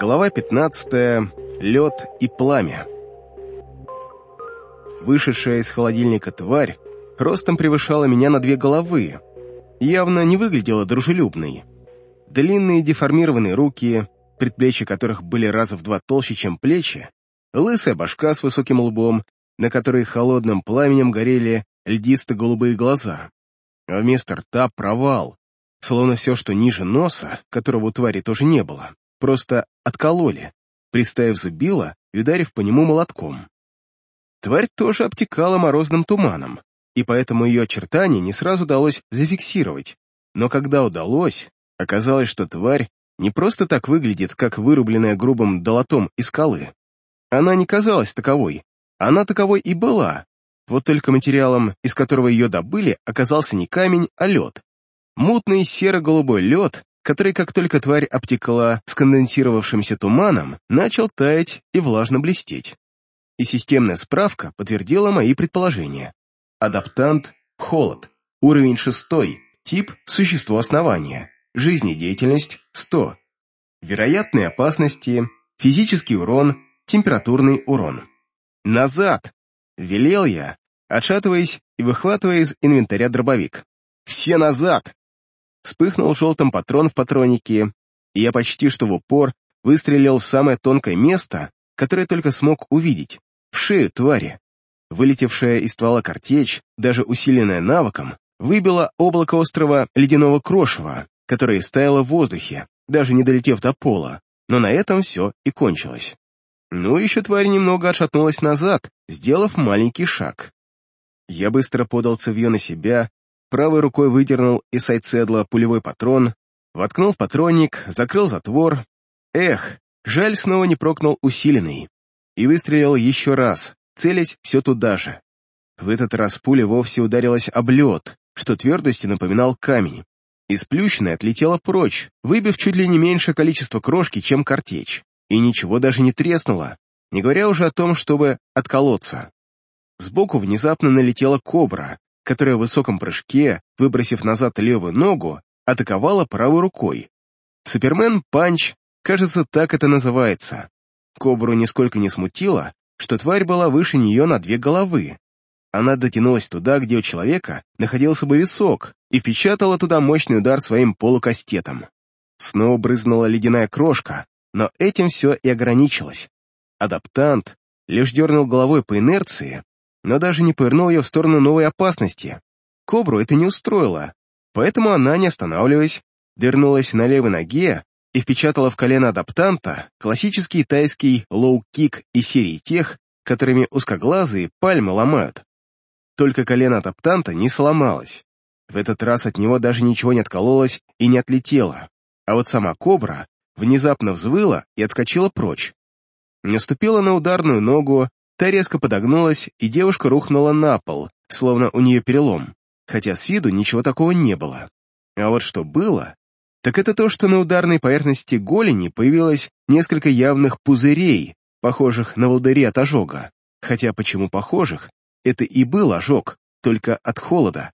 Глава 15. Лед и пламя. Вышедшая из холодильника тварь ростом превышала меня на две головы. Явно не выглядела дружелюбной. Длинные деформированные руки, предплечья которых были раза в два толще, чем плечи, лысая башка с высоким лбом, на которой холодным пламенем горели льдисто-голубые глаза. А вместо рта провал, словно все, что ниже носа, которого у твари тоже не было, просто откололи, приставив зубило и ударив по нему молотком. Тварь тоже обтекала морозным туманом, и поэтому ее очертания не сразу удалось зафиксировать. Но когда удалось, оказалось, что тварь не просто так выглядит, как вырубленная грубым долотом из скалы. Она не казалась таковой, она таковой и была, вот только материалом, из которого ее добыли, оказался не камень, а лед. Мутный серо-голубой лед, который, как только тварь обтекла сконденсировавшимся туманом, начал таять и влажно блестеть. И системная справка подтвердила мои предположения. Адаптант — холод, уровень шестой, тип — существо основания, жизнедеятельность — 100. Вероятные опасности, физический урон, температурный урон. «Назад!» — велел я, отшатываясь и выхватывая из инвентаря дробовик. «Все назад!» Вспыхнул желтым патрон в патроннике, и я почти что в упор выстрелил в самое тонкое место, которое только смог увидеть, в шею твари. Вылетевшая из ствола картечь, даже усиленная навыком, выбила облако острого ледяного крошева, которое стояло в воздухе, даже не долетев до пола, но на этом все и кончилось. Ну, еще тварь немного отшатнулась назад, сделав маленький шаг. Я быстро подал цевье на себя правой рукой выдернул из сайдседла пулевой патрон, воткнул патронник, закрыл затвор. Эх, жаль, снова не прокнул усиленный. И выстрелил еще раз, целясь все туда же. В этот раз пуля вовсе ударилась об лед, что твердостью напоминал камень. И сплющенная отлетела прочь, выбив чуть ли не меньшее количество крошки, чем картечь. И ничего даже не треснуло, не говоря уже о том, чтобы отколоться. Сбоку внезапно налетела кобра, которая в высоком прыжке, выбросив назад левую ногу, атаковала правой рукой. Superman punch, кажется, так это называется. Кобру нисколько не смутило, что тварь была выше нее на две головы. Она дотянулась туда, где у человека находился бы висок, и впечатала туда мощный удар своим полукастетом. Снова брызнула ледяная крошка, но этим все и ограничилось. Адаптант лишь дернул головой по инерции, но даже не повернул ее в сторону новой опасности. Кобру это не устроило, поэтому она, не останавливаясь, дернулась на левой ноге и впечатала в колено адаптанта классический тайский лоу-кик из серии тех, которыми узкоглазые пальмы ломают. Только колено адаптанта не сломалось. В этот раз от него даже ничего не откололось и не отлетело, а вот сама кобра внезапно взвыла и отскочила прочь. Наступила на ударную ногу Та резко подогнулась, и девушка рухнула на пол, словно у нее перелом, хотя с виду ничего такого не было. А вот что было, так это то, что на ударной поверхности голени появилось несколько явных пузырей, похожих на волдыри от ожога. Хотя почему похожих? Это и был ожог, только от холода.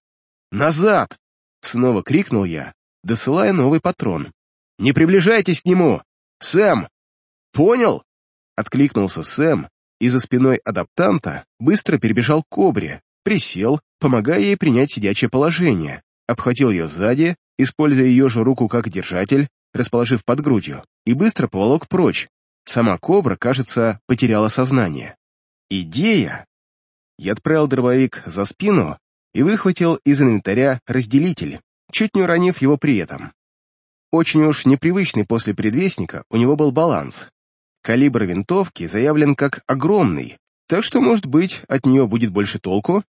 «Назад!» — снова крикнул я, досылая новый патрон. «Не приближайтесь к нему! Сэм!» «Понял?» — откликнулся Сэм, и за спиной адаптанта быстро перебежал к кобре, присел, помогая ей принять сидячее положение, обхватил ее сзади, используя ее же руку как держатель, расположив под грудью, и быстро поволок прочь. Сама кобра, кажется, потеряла сознание. Идея! Я отправил дробовик за спину и выхватил из инвентаря разделитель, чуть не уронив его при этом. Очень уж непривычный после предвестника у него был баланс, Калибр винтовки заявлен как огромный, так что, может быть, от нее будет больше толку?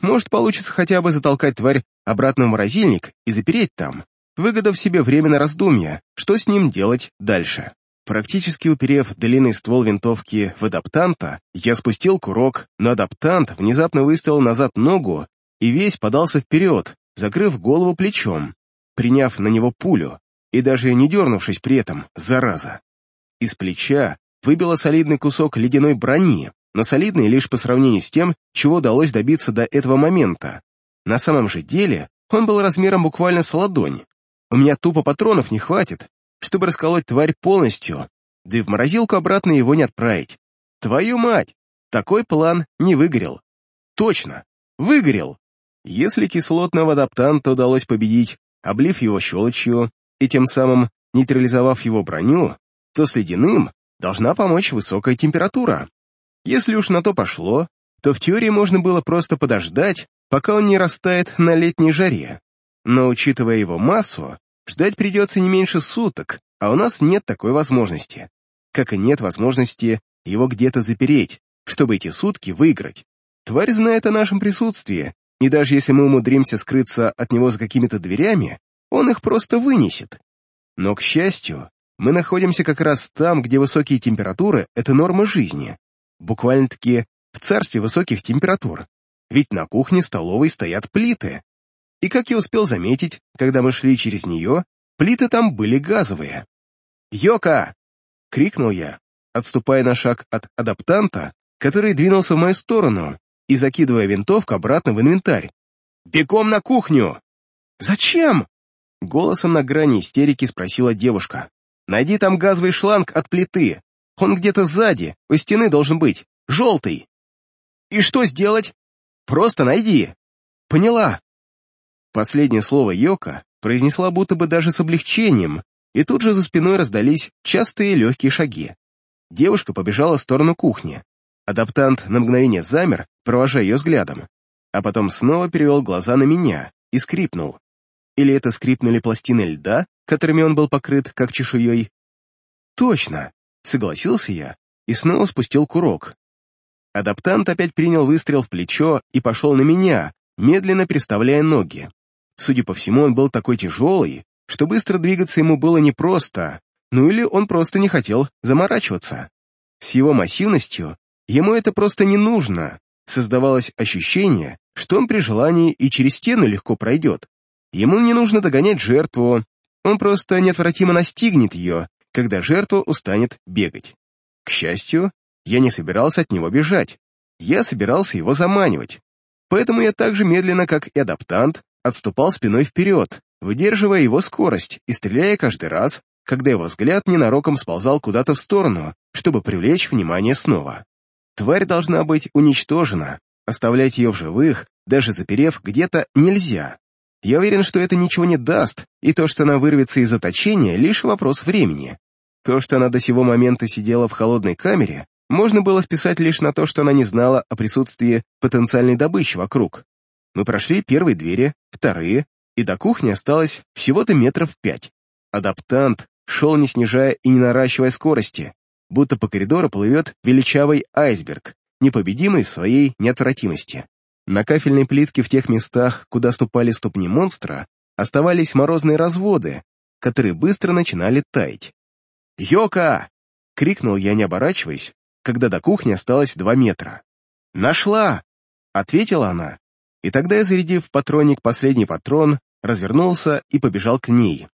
Может, получится хотя бы затолкать тварь обратно в морозильник и запереть там, выгодав себе время на раздумья, что с ним делать дальше. Практически уперев длинный ствол винтовки в адаптанта, я спустил курок, но адаптант внезапно выставил назад ногу и весь подался вперед, закрыв голову плечом, приняв на него пулю и даже не дернувшись при этом, зараза. Из плеча выбило солидный кусок ледяной брони, но солидный лишь по сравнению с тем, чего удалось добиться до этого момента. На самом же деле он был размером буквально с ладонь. У меня тупо патронов не хватит, чтобы расколоть тварь полностью, да и в морозилку обратно его не отправить. Твою мать! Такой план не выгорел. Точно, выгорел. Если кислотного адаптанта удалось победить, облив его щелочью и тем самым нейтрализовав его броню, то с ледяным должна помочь высокая температура. Если уж на то пошло, то в теории можно было просто подождать, пока он не растает на летней жаре. Но учитывая его массу, ждать придется не меньше суток, а у нас нет такой возможности. Как и нет возможности его где-то запереть, чтобы эти сутки выиграть. Тварь знает о нашем присутствии, и даже если мы умудримся скрыться от него за какими-то дверями, он их просто вынесет. Но, к счастью, мы находимся как раз там, где высокие температуры — это норма жизни. Буквально-таки в царстве высоких температур. Ведь на кухне-столовой стоят плиты. И, как я успел заметить, когда мы шли через нее, плиты там были газовые. «Йока!» — крикнул я, отступая на шаг от адаптанта, который двинулся в мою сторону и закидывая винтовку обратно в инвентарь. «Бегом на кухню!» «Зачем?» Голосом на грани истерики спросила девушка. «Найди там газовый шланг от плиты. Он где-то сзади, у стены должен быть, желтый». «И что сделать?» «Просто найди». «Поняла». Последнее слово Йока произнесла будто бы даже с облегчением, и тут же за спиной раздались частые легкие шаги. Девушка побежала в сторону кухни. Адаптант на мгновение замер, провожая ее взглядом, а потом снова перевел глаза на меня и скрипнул. Или это скрипнули пластины льда, которыми он был покрыт, как чешуей? Точно, согласился я и снова спустил курок. Адаптант опять принял выстрел в плечо и пошел на меня, медленно переставляя ноги. Судя по всему, он был такой тяжелый, что быстро двигаться ему было непросто, ну или он просто не хотел заморачиваться. С его массивностью ему это просто не нужно. Создавалось ощущение, что он при желании и через стену легко пройдет. Ему не нужно догонять жертву, он просто неотвратимо настигнет ее, когда жертва устанет бегать. К счастью, я не собирался от него бежать, я собирался его заманивать. Поэтому я так же медленно, как и адаптант, отступал спиной вперед, выдерживая его скорость и стреляя каждый раз, когда его взгляд ненароком сползал куда-то в сторону, чтобы привлечь внимание снова. Тварь должна быть уничтожена, оставлять ее в живых, даже заперев где-то, нельзя. Я уверен, что это ничего не даст, и то, что она вырвется из заточения, лишь вопрос времени. То, что она до сего момента сидела в холодной камере, можно было списать лишь на то, что она не знала о присутствии потенциальной добычи вокруг. Мы прошли первые двери, вторые, и до кухни осталось всего-то метров пять. Адаптант шел не снижая и не наращивая скорости, будто по коридору плывет величавый айсберг, непобедимый в своей неотвратимости. На кафельной плитке в тех местах, куда ступали ступни монстра, оставались морозные разводы, которые быстро начинали таять. «Йока!» — крикнул я, не оборачиваясь, когда до кухни осталось два метра. «Нашла!» — ответила она, и тогда я, зарядив в патронник последний патрон, развернулся и побежал к ней.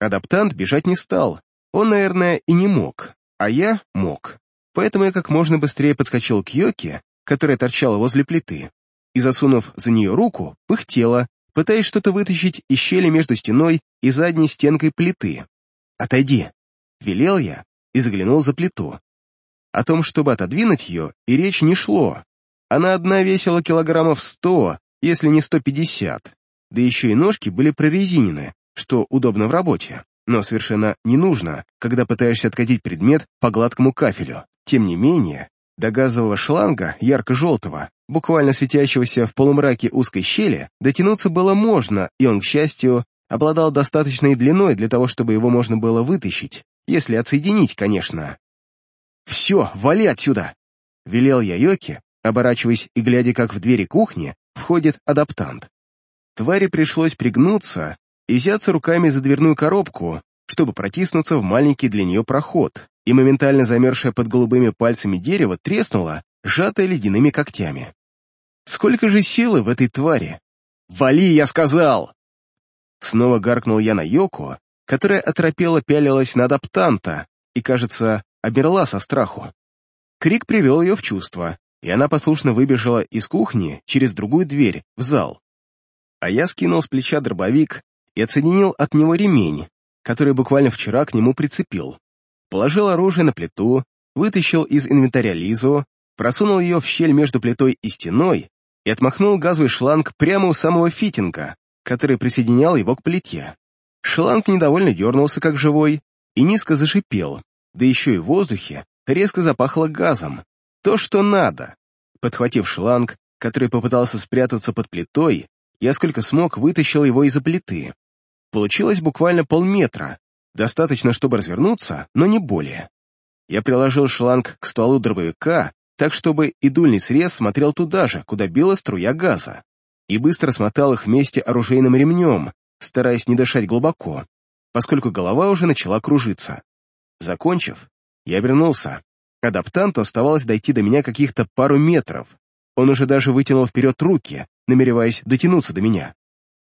Адаптант бежать не стал, он, наверное, и не мог, а я мог. Поэтому я как можно быстрее подскочил к Йоке, которая торчала возле плиты, и, засунув за нее руку, пыхтела, пытаясь что-то вытащить из щели между стеной и задней стенкой плиты. «Отойди!» — велел я и заглянул за плиту. О том, чтобы отодвинуть ее, и речь не шло. Она одна весила килограммов сто, если не сто пятьдесят, да еще и ножки были прорезинены, что удобно в работе, но совершенно не нужно, когда пытаешься откатить предмет по гладкому кафелю. Тем не менее, до газового шланга, ярко-желтого, буквально светящегося в полумраке узкой щели, дотянуться было можно, и он, к счастью, обладал достаточной длиной для того, чтобы его можно было вытащить, если отсоединить, конечно. «Все, вали отсюда!» — велел я Йоке, оборачиваясь и глядя, как в двери кухни входит адаптант. Твари пришлось пригнуться и взяться руками за дверную коробку, чтобы протиснуться в маленький для нее проход, и моментально замерзшее под голубыми пальцами дерево треснуло, сжатое ледяными когтями. Сколько же силы в этой твари? «Вали, я сказал!» Снова гаркнул я на Йоку, которая оторопела пялилась на адаптанта и, кажется, обмерла со страху. Крик привел ее в чувство, и она послушно выбежала из кухни через другую дверь, в зал. А я скинул с плеча дробовик и отсоединил от него ремень, который буквально вчера к нему прицепил. положил оружие на плиту, вытащил из инвентаря Лизу, просунул ее в щель между плитой и стеной и отмахнул газовый шланг прямо у самого фитинга, который присоединял его к плите. Шланг недовольно дернулся, как живой, и низко зашипел, да еще и в воздухе резко запахло газом. То, что надо. Подхватив шланг, который попытался спрятаться под плитой, я сколько смог вытащил его из-за плиты. Получилось буквально полметра, достаточно, чтобы развернуться, но не более. Я приложил шланг к стволу дробовика, так чтобы и дульный срез смотрел туда же, куда била струя газа, и быстро смотал их вместе оружейным ремнем, стараясь не дышать глубоко, поскольку голова уже начала кружиться. Закончив, я обернулся. Адаптанту оставалось дойти до меня каких-то пару метров. Он уже даже вытянул вперед руки, намереваясь дотянуться до меня.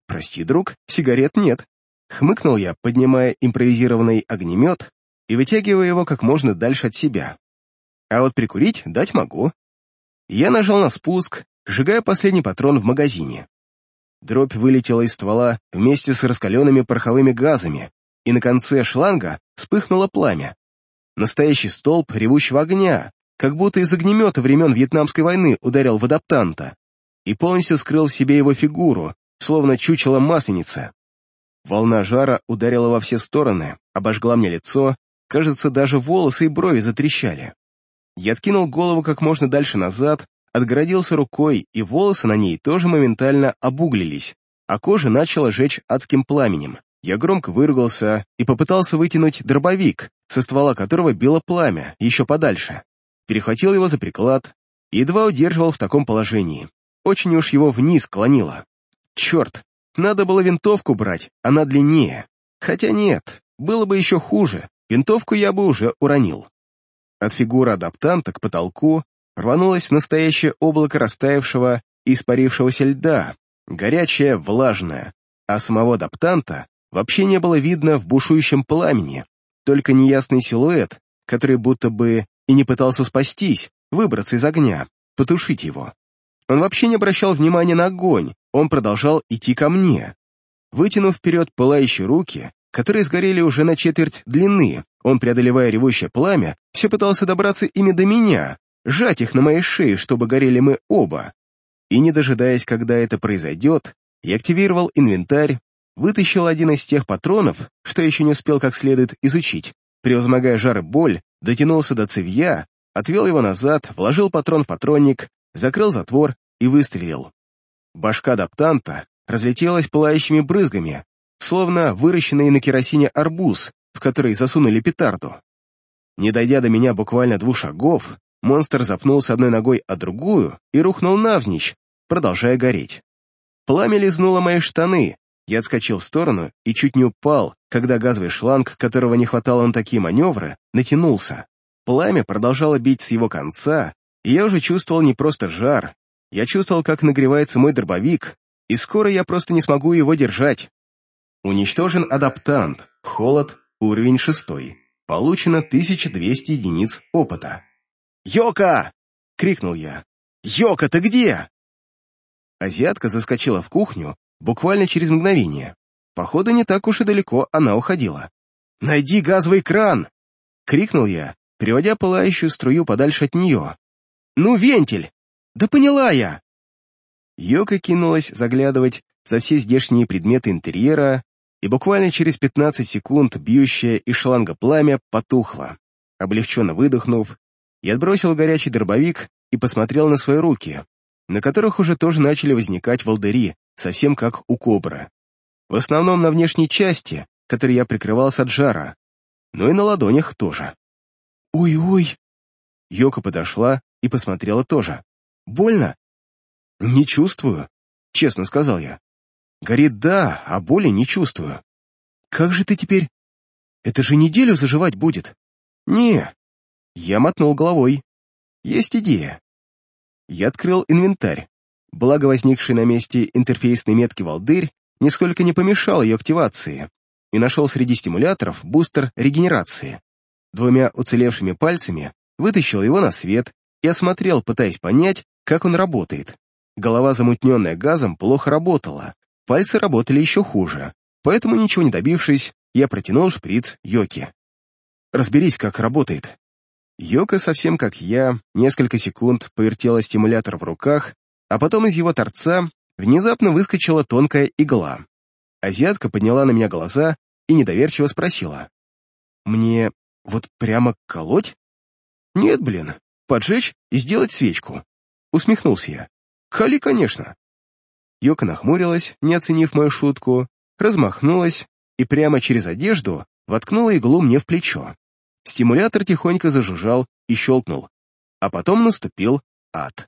«Прости, друг, сигарет нет», — хмыкнул я, поднимая импровизированный огнемет и вытягивая его как можно дальше от себя. «А вот прикурить дать могу». Я нажал на спуск, сжигая последний патрон в магазине. Дробь вылетела из ствола вместе с раскаленными пороховыми газами, и на конце шланга вспыхнуло пламя. Настоящий столб ревущего огня, как будто из огнемета времен Вьетнамской войны ударил в адаптанта и полностью скрыл в себе его фигуру, словно чучело масленицы. Волна жара ударила во все стороны, обожгла мне лицо, кажется, даже волосы и брови затрещали. Я откинул голову как можно дальше назад, отгородился рукой, и волосы на ней тоже моментально обуглились, а кожа начала жечь адским пламенем. Я громко выругался и попытался вытянуть дробовик, со ствола которого било пламя, еще подальше. Перехватил его за приклад и едва удерживал в таком положении. Очень уж его вниз клонило. Черт, надо было винтовку брать, она длиннее. Хотя нет, было бы еще хуже, винтовку я бы уже уронил. От фигуры адаптанта к потолку рванулось настоящее облако растаявшего и испарившегося льда, горячее, влажное, а самого адаптанта вообще не было видно в бушующем пламени, только неясный силуэт, который будто бы и не пытался спастись, выбраться из огня, потушить его. Он вообще не обращал внимания на огонь, он продолжал идти ко мне. Вытянув вперед пылающие руки, которые сгорели уже на четверть длины, он, преодолевая ревущее пламя, все пытался добраться ими до меня, сжать их на моей шее, чтобы горели мы оба. И не дожидаясь, когда это произойдет, я активировал инвентарь, вытащил один из тех патронов, что еще не успел как следует изучить, превозмогая жар и боль, дотянулся до цевья, отвел его назад, вложил патрон в патронник, закрыл затвор и выстрелил. Башка адаптанта разлетелась пылающими брызгами, словно выращенный на керосине арбуз, в который засунули петарду. Не дойдя до меня буквально двух шагов, монстр запнулся одной ногой о другую и рухнул навзничь, продолжая гореть. Пламя лизнуло мои штаны, я отскочил в сторону и чуть не упал, когда газовый шланг, которого не хватало на такие маневры, натянулся. Пламя продолжало бить с его конца, и я уже чувствовал не просто жар, я чувствовал, как нагревается мой дробовик, и скоро я просто не смогу его держать. Уничтожен адаптант, холод, уровень шестой. Получено 1200 единиц опыта. «Йока!» — крикнул я. «Йока, ты где?» Азиатка заскочила в кухню буквально через мгновение. Походу, не так уж и далеко она уходила. «Найди газовый кран!» — крикнул я, переводя пылающую струю подальше от нее. «Ну, вентиль! Да поняла я!» Йока кинулась заглядывать за все здешние предметы интерьера, и буквально через 15 секунд бьющее из шланга пламя потухло. Облегченно выдохнув, я отбросил горячий дробовик и посмотрел на свои руки, на которых уже тоже начали возникать волдыри, совсем как у кобры. В основном на внешней части, которой я прикрывался от жара, но и на ладонях тоже. «Ой-ой!» Йока подошла и посмотрела тоже. «Больно?» «Не чувствую», — честно сказал я. «Горит да, а боли не чувствую». «Как же ты теперь? Это же неделю заживать будет?» «Не». Я мотнул головой. «Есть идея». Я открыл инвентарь. Благо возникший на месте интерфейсной метки волдырь нисколько не помешал ее активации и нашел среди стимуляторов бустер регенерации. Двумя уцелевшими пальцами вытащил его на свет и осмотрел, пытаясь понять, как он работает. Голова, замутненная газом, плохо работала, пальцы работали еще хуже, поэтому, ничего не добившись, я протянул шприц Йоки. разберись, как работает». Йока, совсем как я, несколько секунд повертела стимулятор в руках, а потом из его торца внезапно выскочила тонкая игла. Азиатка подняла на меня глаза и недоверчиво спросила. «Мне вот прямо колоть?» «Нет, блин, поджечь и сделать свечку», — усмехнулся я. «Хали, конечно». Йока нахмурилась, не оценив мою шутку, размахнулась и прямо через одежду воткнула иглу мне в плечо. Стимулятор тихонько зажужжал и щелкнул, а потом наступил ад.